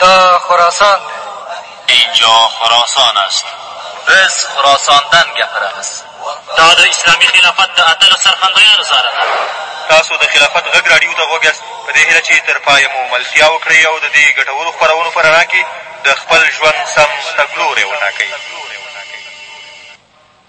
دا خراسان دی. اینجا خراسان است. بز خراساندن گپره بز. دا د اسلامي خلافت د اتلس سرخندیانو ساله ده. تاسو د خلافت غږ راډیو ته غوږ یاست، په دې هیله چې تر پایه مو ملتیا وکړئ او د دې ګټورو خپرونو په رڼا کې د خپل ژوند سم تګلوری وټاکئ.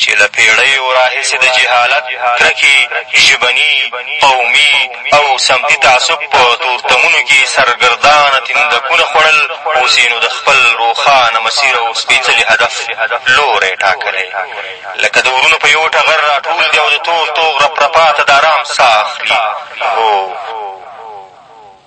چې له پېړیو راهیسې د جهالت، کرکې، ژبني، قومي او سمتي تعصب په تورتمونو کې سرګردانه تیندکونه خوړل، اوس یې نو د خپل روښانه مسیر او سپېڅلي هدف لوری ټاکلی، لکه د ورونو په یو ټغر راټول دي او د تور توغ رپرپا ته د ارام ساه اخلي. هو!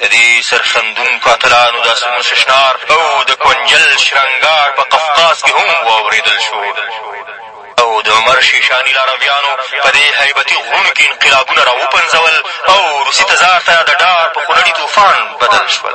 د دې سرښندونکو اتلانو داستونو ششنار او د کونجل شرنګار په قفقاز کې هم واورېدل شو او د عمر شیشاني لارویانو په دې هیبتي غرونو کې انقلابونه را وپنځول او روسي تزار ته د ډار په خونړي طوفان بدل شول.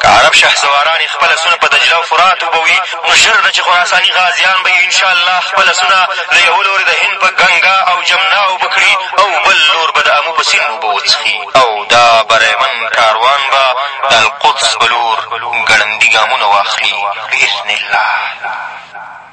که عرب شهسواران یې خپل اسونه په دجله او فرات وبوي، نو ژر ده چې خراساني غازیان به یې ان شاءالله خپل اسونه له یوه لورې د هند په ګنګا او جمنا اوبه کړي او بل لور به د امو په سیند اوبه وڅښي او دا بری من کاروان به د القدس په لور ګړندي ګامونه واخلي باذن الله.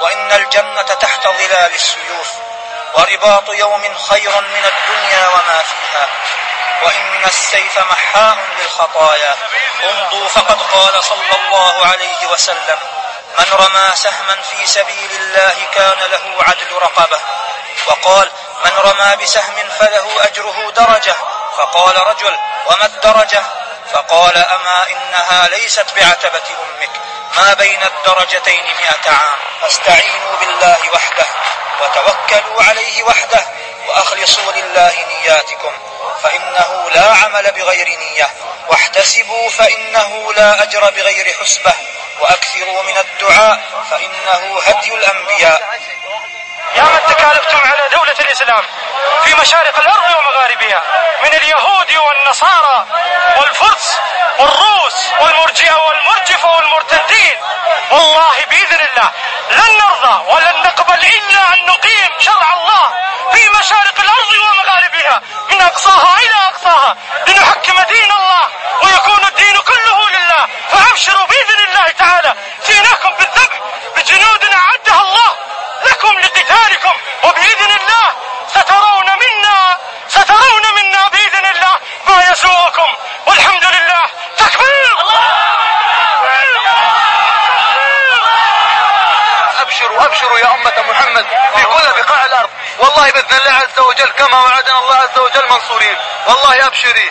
وإن الجنة تحت ظلال السيوف ورباط يوم خير من الدنيا وما فيها وإن السيف محاء للخطايا انظوا فقد قال صلى الله عليه وسلم من رمى سهما في سبيل الله كان له عدل رقبة وقال من رمى بسهم فله أجره درجة فقال رجل وما الدرجة فقال أما إنها ليست بعتبة أمك ما بين الدرجتين مئة عام فاستعينوا بالله وحده وتوكلوا عليه وحده وأخلصوا لله نياتكم فإنه لا عمل بغير نية واحتسبوا فإنه لا أجر بغير حسبة وأكثروا من الدعاء فإنه هدي الأنبياء يا من تكالفتم على دولة الإسلام في مشارق الأرض ومغاربها من اليهود والنصارى والفرس والروس والمرجئة والمرجفة والمرتدين والله بإذن الله لن نرضى ولن نقبل إلا أن نقيم شرع الله في مشارق الأرض ومغاربها من أقصاها إلى أقصاها لنحكم دين الله ويكون الدين كله فأبشروا بإذن الله تعالى جئناكم بالذبح بجنود أعدها الله لكم لقتالكم وبإذن الله سترون منا سترون منا بإذن الله ما يسوءكم والحمد لله تكبير ابشروا أبشروا يا أمة محمد في كل بقاع الأرض والله بإذن الله عز وجل كما وعدنا الله عز وجل منصورين والله أبشري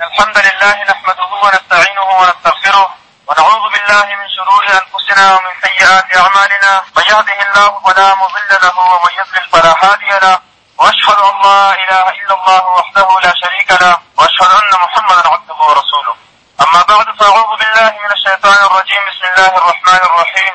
الحمد لله نحمده ونستعينه ونستغفره ونعوذ بالله من شرور أنفسنا ومن سيئات أعمالنا من يهده الله فلا مضل له ومن يضلل فلا هادي له وأشهد أن لا إله إلا الله وحده لا شريك له وأشهد أن محمدا عبده ورسوله أما بعد فأعوذ بالله من الشيطان الرجيم بسم الله الرحمن الرحيم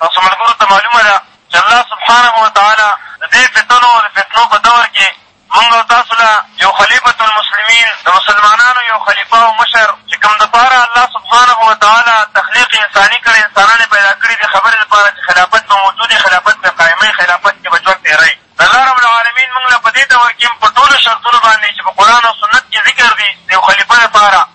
تاسو ملګرو ته معلومه ده چې الله سبحانه وتعالی د دې فتنو او د فتنو په دور کې مونږ او تاسو له یو خلیفة المسلمین، د مسلمانانو یو خلیفه او مشر، چې کوم د پاره الله سبحانه وتعالی تخلیق انساني کړی، انسانان یې پیدا کړي دې خبرې لپاره چې خلافت به موجود وي، خلافت به قایم وي، خلافت کې به ژوند تېروئ. نو الله رب العالمین مونږ له په دې دور کې هم په ټولو شرطونو باندې چې په قرآن او سنت کې ذکر دي د یو خلیفه لپاره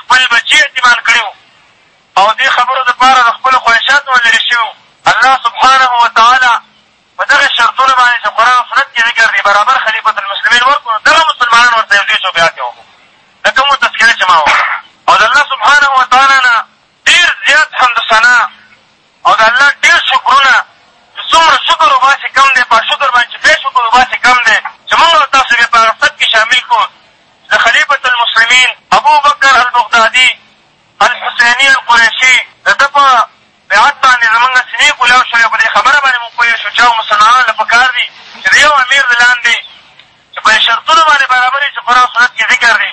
خپل بچي یتیمان کړي وو او ددې خبرو دپاره د خپلو خواهشاتو نه لرې شوي وو، الله سبحانه وتعالی په دغه شرطونو باندې چې قرآن او سنت کښې ذکر دي برابر خلیفة المسلمین ورکړو نو دغه مسلمانان ورته یو ځای شو بیعت یې وکړو لکه مو تذکره چې ما وکړه او د الله سبحانه وتعالی نه ډېر زیات حمد ثنا او د الله ډېر شکرونه چې څومره شکر وباسې کم دی، په شکر باندې چې بیا شکر وباسې کم دی چې موږ او تاسو بیا په هغه صف کې شامل کړو چې د خلیفة المسلمین ابوبکر البغدادي الحسیني القریشي د ده په بیعت باندې زموږ سینې کولاو شوې او په دې خبره باندې موږ پوه شو چاو مسلمانانو له پکار دي چې د یو امیر د لاندې چې په شرطونو باندې برابر وي چې قرآن سنت کې ذکر دي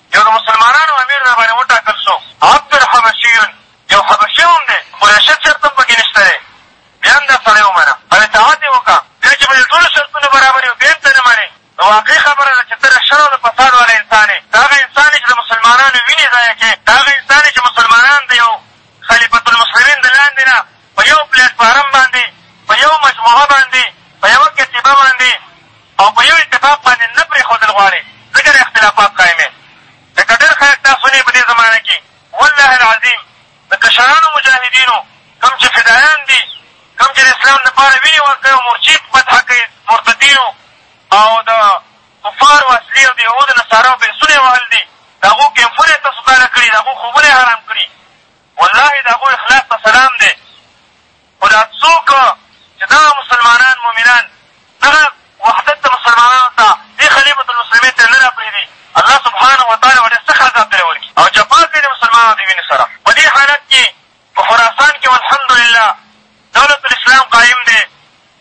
یو د مسلمانانو امیر راباندې وټاکل شو، عبد الحبشي یو حبشي نوم دی، قریشیت شرط هم پکې نشته دی، بیا هم دا سړی ومنه او اطاعت یې وکړه، بیا چې به دې ټولو شرطونو برابر یې او بیا هم ته نه منې، نو واقعي خبره ده چې ته د شر او د فساد والا انسان یې، ته هغه انسان یې چې د مسلمانانو وینې ضایع کوې، ته هغه انسان یې چې مسلمانان د یو خلیفة المسلمین د لاندې نه. په یو پلیټ فارم باندې، په یو مجموعه باندې، په یوه کتیبه باندې او په یو اتفاق باندې نه پریښودل غواړې ځکه دا اختلافات قایمې لکه ډیر خلک تاسو نې په دې زمانه کې والله العظیم د کشرانو مجاهدینو کوم چې فدایان دي کوم چې د اسلام لپاره وینې ورکوي او مورچې په فتحه کوي مرتدینو او د کفارو اصلي او د یهودو نصاراو بحثونه یې وهل دي د هغو کیمپونه یې تاسو تاله کړي د هغو خوبونه یې حرام کړي والله د هغو اخلاص ته سلام دی خو دا څوک چې دغه مسلمانان مؤمنان دغه وحدت د مسلمانانو ته دې خلیفة المسلمین ته نه راپرېږدي الله سبحانه وتعالی به ډېر سخت عذاب ترې ورکړي او جفا کوي د مسلمانانو د وینې سره په دې حالت کې په خراسان کې الحمدلله دولة الاسلام قایم دی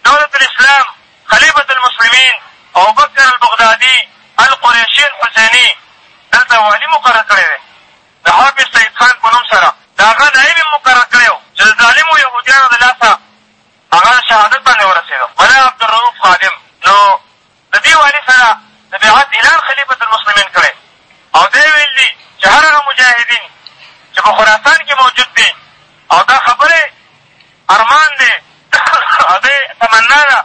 دولة الاسلام خلیفة المسلمین ابوبکر البغدادي القریشي الحسیني دلته والي مقرر کړی دی د حافظ سعید خان په نوم سره د هغه نائب ئې مقرر کړی ؤ چې د ظالمو یهودیانو د لاسه هغه د شهادت باندې ورسېدو ملا عبدالروف خادم نو د دې والي سره د بیعت اعلان خلیفة المسلمین کړی او دا ئې ویل دي چې هر هغه مجاهدین چې په خراسان کې موجود دي او دا خبره ئې ارمان دی او دا ئې تمنا ده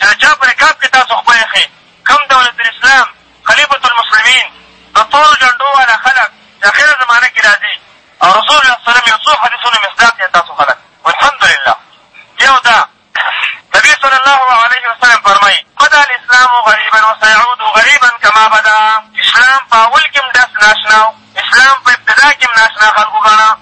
چا چا په رکاب کې تاسو خپه ايښي کوم دولت الاسلام خليفة المسلمين د تورو جنډو والا خلک چې اخره زمانه کې راځي او رسول الله صلی الله عليه وسلم يو څو حديثونو مصداق ياست تاسو خلک والحمد لله يو دا نبي صلی الله عليه وسلم فرمايي بدأ الاسلام غريبا وسيعود غريبا کما بدأ اسلام په اول کې هم داسې ناشنا وو اسلام په ابتدا کې هم ناشنا خلکو ګڼه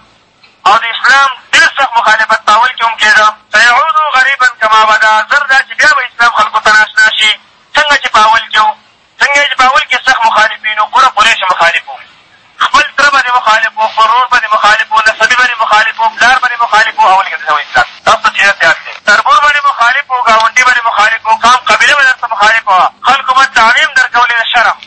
او د اسلام ډېر سخت مخالفت په اول کې هم کېده، سيعود غريبا کما بدا، زر دا چې بيا به اسلام خلکو ته ناشنا شي څنګه چې په اول کې و، څنګه يې چې په اول کې سخت مخالفين وو، پوره قريش يې مخالف وو، خپل تره به دې مخالف وو، خپل ورور به دې مخالف وو، نسبي به دې مخالف وو، پلار به دې مخالف وو، اول کې د سوي اسلام تاسو ته سيرت ياد دی، تربور به دې مخالف وو، ګاونډي به دې مخالف وو، قام قبيله به درته مخالفه وه، خلکو به تعميم درکولې د شرم.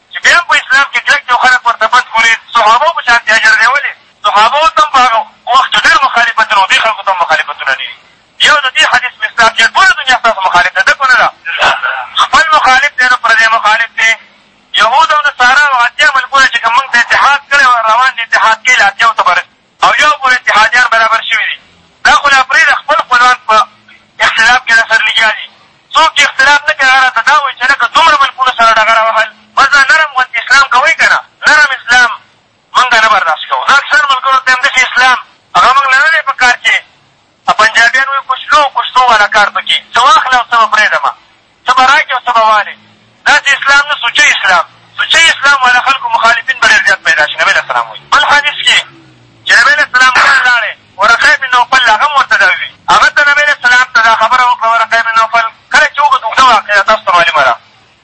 چې بیا هم په اسلام کې کلک دي او خلک ورته بد ګوري، صحابو په شانتې اجر دی، ولې؟ صحابو ته هم په هغه وخت کې ډېر مخالفتونه وو، دې خلکو ته هم مخالفتونه ډېر دي، یو د دې حدیث مصداق چې ټوله دنیا ستاسو مخالف ده، ده که نه ده؟ خپل مخالف دی، نه پردی مخالف دی، یهود او نصارا او اتیا ملکونه چې کوم موږ ته اتحاد کړی وو، روان دي اتحاد کوي، له اتیاوو ته به رسېږي. او یو پور اتحادیان برابر شوي دي دا خو لا پریږده خپل خپلوان په اختلاف کې راسره لګیا دي څوک چې اختلاف نه کوي هغه راته دا وایي چې لکه دومره ملکونو سره ډغره وهل بس دا نرم غوندې اسلام کوئ که نه نرم اسلام مونږ نه برداشت کوو دا اکثر ملګرو ته هم داسې اسلام هغه مونږ له نه دی په کار چې ا پنجابیان وای کوچلو او کوچتو والا کار پکی څه واخله او څه به پریدمه څه به راکی او څه به والی داسی اسلام نه سوچه اسلام سوچه اسلام والا خلکو مخالفین به ډیر زیات پیدا شی نبی علیه السلام وای بل حدیث کی چه نبی علیه السلام کله لاړی ورقه ابن نوفل هغه هم ورته داوی هغه ته نبی علیه السلام ته دا خبره وکړه ورقه ابن نوفل کله چه وګد اوږده واقعه ده تاسو ته معلومه ده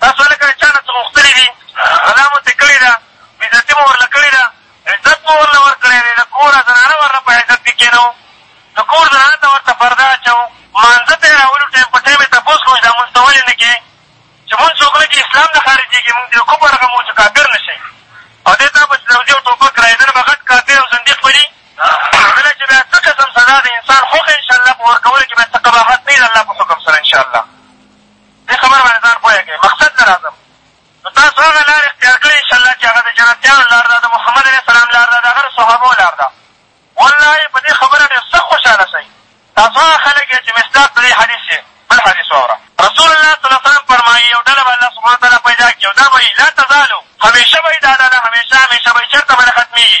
تاسو هلکه د چا نه څه غوښتلي دي؟ غلا مو ترې کړې ده؟ بیزتي مو ورله کړې ده؟ عزت مو ورله ورکړی دی؟ د کوره زنانه ورله په عزت کې کېنوو؟ د کور زنانه ته ورته پرده اچوو؟ مانځه ته یې راولو، ټایم په ټایم یې تپوس کوو چې دا مونځ ته ولې نه کېې؟ چې مونځ څوک نه کوي، اسلام نه خارجېږي، مونږ ترې کفر غمو چې کافر نه شي او دی تا پسې زوزي او ټوپک رايي، دنه به غټ کافر او زنديق بلي؟ دله چې بیا څه قسم سزا د انسان خوښه انشاالله په ورکولو کې بیا څه قباحت نه وي د الله په حکم سره انشاالله. دې خبرې باندې ځان پوهه کړئ مقصد نه راځم نو تاسو هغه لار اختیار کړئ انشاالله چې هغه د جنتیانو لار ده د محمد علیه السلام لار ده د هغه د صحابو لار ده والله په دې خبره ډېر سخت خوشحاله شئ تاسو هغه خلک یئ چې مصداق د دې حدیث یئ بل حدیث واوره رسول الله صلی الله علیه وسلم فرمایي یو ډله به الله سبحانه وتعالی پیدا کړي او دا به وي لا تزالو همیشه به وي دا ډله همیشه همیشه به وي چېرته به نه ختمېږي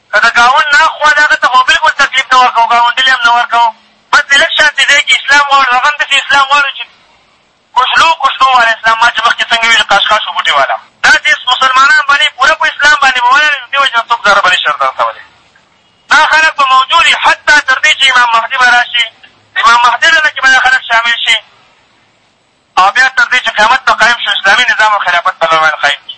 که د ګاونډ نه خوا ده هغه ته خو بلکل تکلیف نه ورکوو ګاونډي له هم نه ورکوو بس د لږ شانتې ځای کې اسلام غواړو هغه هم داسې اسلام غواړو چې کوچلو کوچلو والا اسلام ما چې مخکې څنګه ویل قاش قاشو بوټي والا داسې مسلمانان به نه پوره په اسلام باندې به ولاړ وي نو دې وجې نه څوک ضرر به نه شي درته رسولی دا خلک به موجود وي حتی تر دې چې امام مهدي به راشي امام مهدي ډله کې به دا خلک شامل شي او بیا تر دې چې قیامت به قایم شو اسلامي نظام او خلافت به لوړ قایم کړي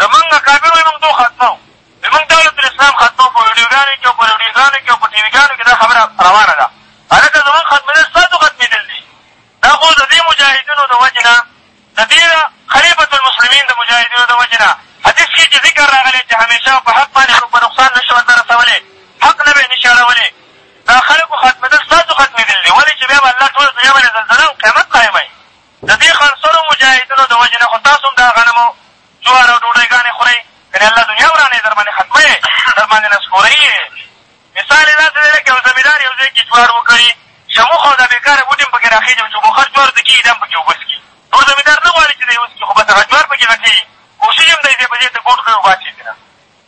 زمونږ اکابر وایي مونږ دو ختموو وي مونږ دولت الاسلام ختموو په ویډیو ګانو کې او په ریډیو ګانو کې او په ټي وي ګانو کې دا خبره روانه ده هلکه زمونږ ختمیدل ستاسو ختمیدل دي دا خو ددې مجاهدینو د وجې نه ددې خلیفة المسلمین د مجاهدینو د وجې نه حدیث کښې چې ذکر راغلې چې همیشه په حق باندې څوک به نقصان نشي ورته رسولې حق نه به یې نشي اړولې دا خلکو ختمیدل ستاسو ختمیدل دي ولې چې بیا به الله ټوله دنیا باندې زلزله او قیامت قایموي د دې خنثیو مجاهدینو د وجې نه خو تاسو هم دا غنم او جوار او ډوډۍ ګانې خورئ، کنې الله دنیا ورانوي، درباندې ختموي، درباندې نسکوروي یې. مثال یې داسې دی لکه یو زمیندار یو ځای کې جوار وکري، شموخه او دا بېکاره بوټي هم پکې راخېژي او چې اوبه خرچ جوارو ته کېږي، دا هم پکې اوبه څکي. نور زمیندار نه غواړي چې دی وڅکي، خو بس هغه جوار پکې غټېږي، کوشش یې هم دی ځای په ځای ته ګوډ کړي او باسي یې ترېنه.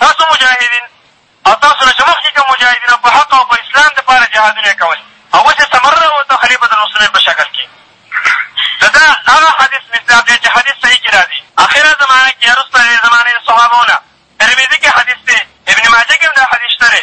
تاسو مجاهدین او تاسو نه چې مخکې کوم مجاهدین او په حق او په اسلام د پاره جهادونه یې کول او اوس یې ثمره راووته خلیفة المسلمین په شکل کې د ده هغه حدیث مصداق دی چې حدیث صحیح کې راځي. اخره زمانه کې یا وروسته د زمانې د صحابو نه ترمذي کې حدیث دی ابن ماجه کې هم دا حدیث شته دی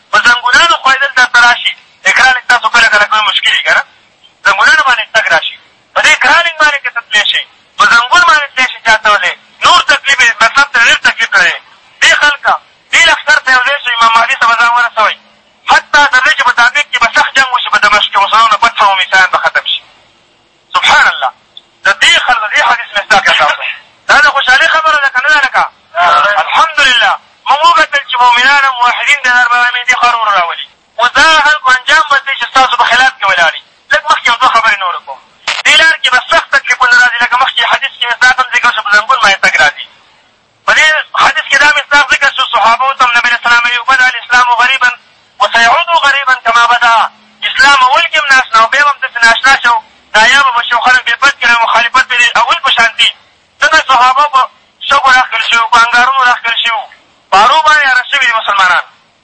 په زنګونانو خوړېدل درته راشي دې کرالنګ تاسو کله کله کوئ مشکلي کنه زنګونانو باندې تګ راشي په دې کرالنګ باندې که ته تلې شې په زنګون باندې تلې شې چا ته ولې نور تکلیف یې مطلب ته ډېر تکلیف لرې دې خلکه دې لښکر ته یو ځای شئ امام مهدي ته به ځان ورسوئ حتی تر دې چې په تابیب کې به سخت جنګ وشي په دمشق کې مسلمانانو نه پتسه عمومي سیان به ختم شي سبحان الله د دې خل د دې حدیث مصداق یې تاسو دا د خوشحالۍ خبره ده که نه ده لکه الحمدلله موږ وکتل چې مؤمنان او موحدین د نر برابري دې خر ور راولي اوس د هغه خلکو انجام به څه وي چې ستاسو په خلاف کې ولاړ دي لږ مخکې یو دوه خبرې نورې کوم دې لار کې به سخت تکلیفونه راځي لکه مخکې حدیث کې مصداق هم ذکر شو په زنګون باندې تګ راځي په دې حدیث کښې دا مصداق ذکر شو صحابو ته هم نبی علیه السلام ویلي وو بدأ الاسلام غریبا وسیعود غریبا کما بدأ اسلام اول کښې هم نااشنا وو بیا به هم داسې نااشنا شی او نایابه به شی او خلق به یې بد ګڼل مخالفت به یې د اول په شانتي ځکه صحابه په شګو راښکل شوي وو په انګارونو راښکل شوي وو په ارو باندې عرض شوي دي مسلمانان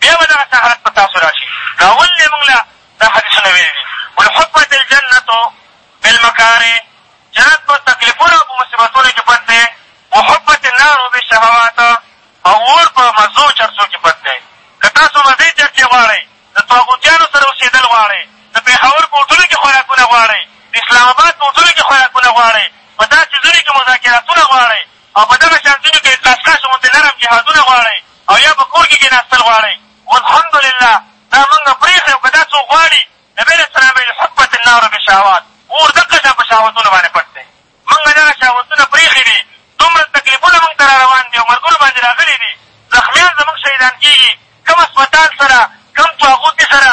بیا به دغه سهارت په تاسو راشي، ناول نې موږ له دا حدیثونه ویلي دي، قل حفت الجنة بالمکاره، جنت په تکلیفونو او په مصیبتونو کې پټ دی، وحفت النار بالشهوات، او اور په مزو چرسو کې پټ دی، که تاسو مزې چرسې غواړئ، د طاغوتیانو سره اوسېدل غواړئ، د پېښور په هوټلو کې خوراکونه غواړئ، د اسلام اباد په هوټلو کې خوراکونه غواړئ، په داسې ځینو کې مذاکراتونه غواړئ او په دغه شان ځینو کې کاسکاش غوندې نرم جهادونه غواړئ، او یا په کور کې کیناستل غواړئ والحمدلله دا مونږ پریښی او که دا څوک غواړي نبی علیه السلام ویلي حفت النار بالشهوات اور دقه شان په شهوتونو باندې پټ دی مونږ دغه شهوتونه پریښي دي دومره تکلیفونه مونږ ته را روان دي او مرګونه باندې راغلي دي زخمیان زمونږ شهیدان کیږي کوم هسپتال سره کوم طاغوتي سره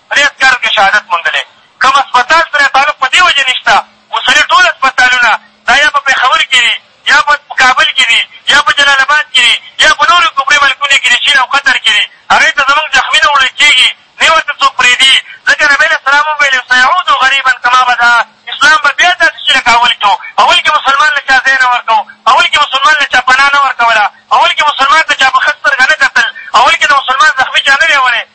برید ګر دې شهادت موندلی کوم هسپتال سره تعلق په دې وجه نشته اوسني ټول هسپتالونه دا یا په پېښور کې دي یا په کابل کې دي یا په جلال اباد کې دي یا په نورو کفري ملکونو کې دي چین او قطر کې دي هغې ته زموږ زخمي نه وړل کېږي نۀ ورته څوک پرېږدي ځکه نبي علیه السلام هم ویلي سیعود غریبا کما بدأ اسلام به بیا داسې شي لکه اول کې و اول کې مسلمان له چا ځای نه ورکاو اول کې مسلمان له چا پناه نه ورکوله اول کې مسلمان ته چا په ښه سترګه نه کتل اول کې د مسلمان زخمي چا نه دی وړی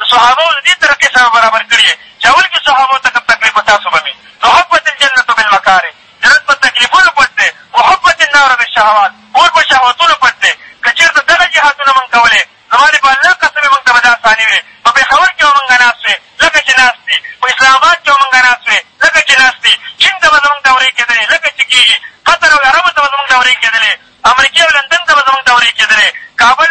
د صحابو د دې ترقې سره به برابر کړي یې، چې اول کې صحابو ته که تکلیف و تاسو به مې تحبت الجنة بالمکاره، جنت په تکلیفونو پټ دی، وحفت النار بالشهوات، اور په شهوتونو پټ دی، که چېرته دغه جهادونه مونږ کولای، زما دې په الله قسم وي مونږ ته به دا اساني وې، په پېښور کې به مونږ ناست وې، لکه چې ناست دي، په اسلام اباد کې به مونږ ناست وې، لکه چې ناست دي، چین ته به زمونږ دورې کېدلې، لکه چې کېږي، قطر او عربو ته به زمونږ دورې کېدلې، امریکې او لندن ته به زمونږ دورې کېدلې، کابل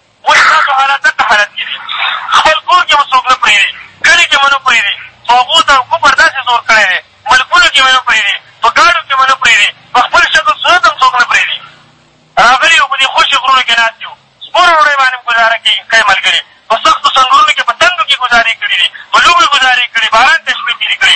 اوس ستاسو حالات دلته حالت کې دي، خپل کور کې مو څوک نه پرېږدي، کلي کې مو نه پرېږدي، طاغوت او کفر داسې زور کړی دی، ملکونو کې مې نه پرېږدي، په ګاډو کې مو نه پرېږدي، په خپل شکل صورت هم څوک نه پرېږدي. راغلي یو، په دې خوشې غرونو کې ناست یو، سپورو ډوډۍ باندې مو ګوزاره کوي، ښه ملګري، په سختو سنګرونو کې په تندو کې ګوزارې کړي دي، په لوبو یې ګوزارې کړي، باران ته یې شپې تېرې کړي،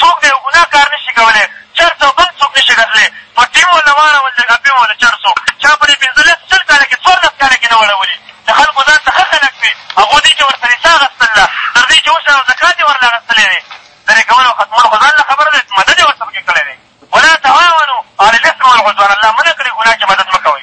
څوک د یو ګناه کار نه شي کولی چرس او بنګ څوک نه شي ګټلی په ټیم ورله واړول د اپیم او د چرسو چا په دې پنځه لس شل کاله کې څوارلس کاله کې نه وړولي د خلکو ځان ته ښه خلک وي هغو دې چې ورسره ساه اخستل ده تر دې چې عشر او زکات یې ورله اخستلی دی لرې کول او ختمول خو ځان له خبره دی چې مدد یې ورته پکې کړی دی ولا تعاونوا علی الاسم والعدوان الله منع کړې ګناه کې مدد مه کوئ.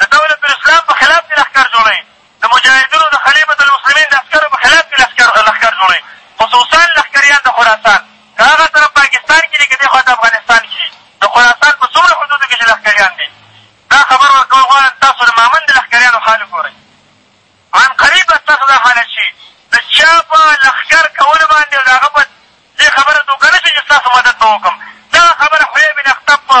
د دولت الاسلام په خلاف دې لښکر جوړوي، د مجاهدینو د خلیفة المسلمین د عسکرو په خلاف دې لښکر لښکر جوړوي، خصوصا لښکریان د خراسان که هغه طرف پاکستان کې دي که دې خوا ته افغانستان کې دي، د خراسان په څومره حدودو کې چې لښکریان دي دا خبر ورکول غواړم تاسو د مامن د لښکریانو حال وګورئ، عنقریب به ستاسو دا حالت شي، د چا په لښکر کولو باندې او د هغه په دې خبره دوکه نه شئ چې ستاسو مدد به وکړم، دغه خبره حیی بن اخطب په.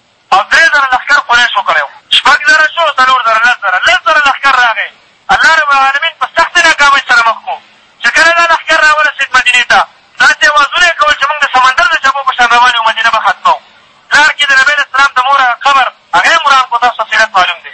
او درې زره لښکر قريشو کړی وو شپږ زره شو او څلور زره لس زره لس زره لښکر راغی الله رب العالمين په سختې ناکامۍ سره مخ کړو چې کله دا لښکر راورسيد مدينې ته داسې اوازونه يې کول چې مونږ د سمندر د چپو په شان روان يو مدينه به ختموو لار کې د نبي عليه السلام د مور هغه قبر هغه هم وران کړو تاسو ته سيرت معلوم دی.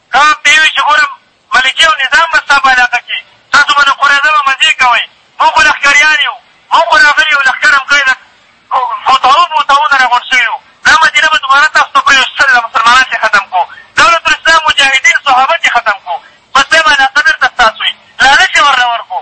ته پۀ وي چې ګورم ملکي او نظام به ستا پۀ علاقه کښې تاسو به د قرېضه به مزې کوئ مونږ خو لښکريان يو مونږ خو راغلي يو لښکر هم کړی د کوتؤ بوتؤ نه راغونډ شوي يو دا مدينه به دوباره تاسو ته پرېوزو چې څله مسلمانان ترې ختم کړو دولت الاسلام مجاهدين صحابه ترې ختم کړو بس بيا به علاقه بېرته ستاسو وي لالچ يې ورله ورکړو.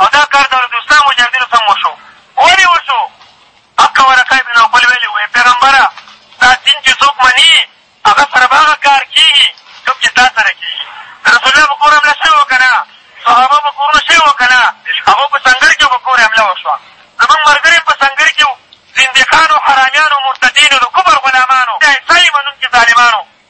او دا کار د رسولالسلام مجاهدینو سم وشو. ولې وشو؟ حق ورقه ابن نوفل ویلي وو، ای پیغمبره! ستا دین چې څوک مني، هغه سره به هغه کار کېږي کوم چې تا سره کېږي. د رسول الله په کور حمله شوې وه که نه؟ صحابه په کورونو شوې وه که نه؟ هغوی په سنګر کې وو په کور یې حمله وشوه. زموږ ملګري په سنګر کې وو. زندیقانو، حرامیانو، مرتدینو، د کفر غلامانو، د عیسايي منونکي ظالمانو،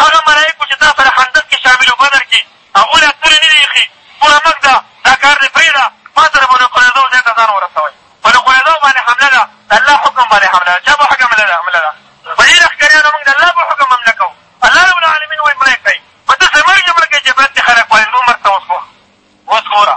هغه ملائکو چې تا سره خندق کې شامل وو، بدر کې، هغو لا تورې نه دي ايښي، توره مه ږده، دا کار دې پرېږده، ما سره بنو قريظو ځای ته ځان ورسوئ. بنو قريظو باندې حمله ده، د الله حکم باندې حمله ده، چا په حکم حمله ده، حمله ده، په دې لښکريانو مونږ د الله په حکم حمله کوو، الله رب العالمين وائي مړۀ کړئ، په دسې مړ يې مړ کړئ چې بد دې خلق وائي، زمونږ مرګ ته اوس ګوره.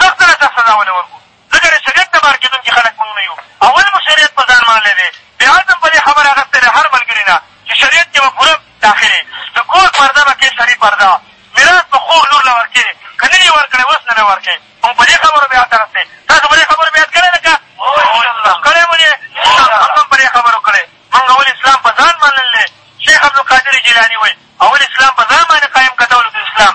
سخته له سخت سزا ولې ورکړو ځکه د شریعت نه بهر کېدونکي خلک مونږ نه یو اول مو شریعت په ځان منلی دی بیا عزم په دې خبره اخستی له هر ملګري نه چې شریعت کې به پوره داخلې د کور پرده به کې سړي پرده میراث به خور لور له ورکې که نن یې ورکړی اوس نه به ورکې مونږ په دې خبرو بیعت اخستی تاسو په دې خبرو بیعت کړی ده که کړی مو دی مونږ هم په دې خبرو کړی مونږ اول اسلام په ځان منلی شیخ عبدالقادر جیلاني وایي اول اسلام په ځان باندې قایم که دولت الاسلام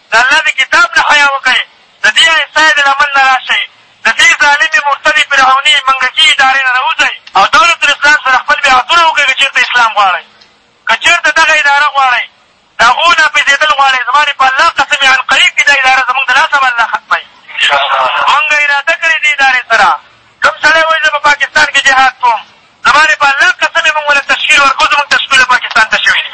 د الله د کتاب نه حیا وکړئ د دې آیسای د لمن نه راشئ د دې ظالمې مرتدې فرعونې منګکي ادارې نه راوځئ او دولت الاسلام سره خپل بیعتونه وکړئ که چېرته اسلام غواړئ که چېرته دغه اداره غواړئ د هغو نافذېدل غواړئ زما دې په الله قسم یې عنقریب کې دا اداره زموږ د لاسه به الله ختموي موږ اراده کړې دې ادارې سره کوم سړی وایي زه په پاکستان کې جهاد کوم زما دې په الله قسم یې موږ ورله تشکیل ورکوو زموږ تشکیلونه پاکستان ته شوي دي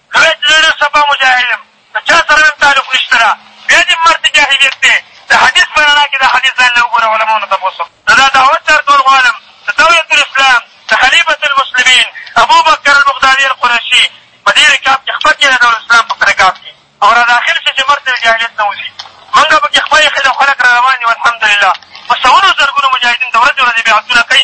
کله چې زه ډېر صفا مجاهد یم، د چا سره مې هم تعلق نشته ده، بیا دې مرتې جاهلیت دی، د حدیث په رڼا کې دا حدیث ځان له وګوره علماو نه تپوس وکړه. زه دا دعوت در کول غواړم، د دولة الاسلام د خلیفة المسلمین ابو بکر البغدادي القرشي په دې رکاب کې خپه کېږه، دولة الاسلام په رکاب کې او را داخل شي چې مرتې د جاهلیت نه وځي، مونږ په کې خپه اېښي دي او خلک را روان دي والحمدلله په سوونو زرګونو مجاهدین د ورځې ورځې بیعتونه کوي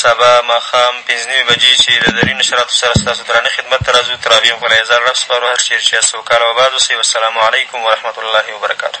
سبا ماښام پنځه نیمې بجې چې له دري نشراتو سره ستاسو درانه خدمت ته راځو تر هغې مو په الله یزال رب سپارو هر چېرې چې یاست سوکاله او اباد اوسئ والسلام علیکم ورحمة الله وبرکاته.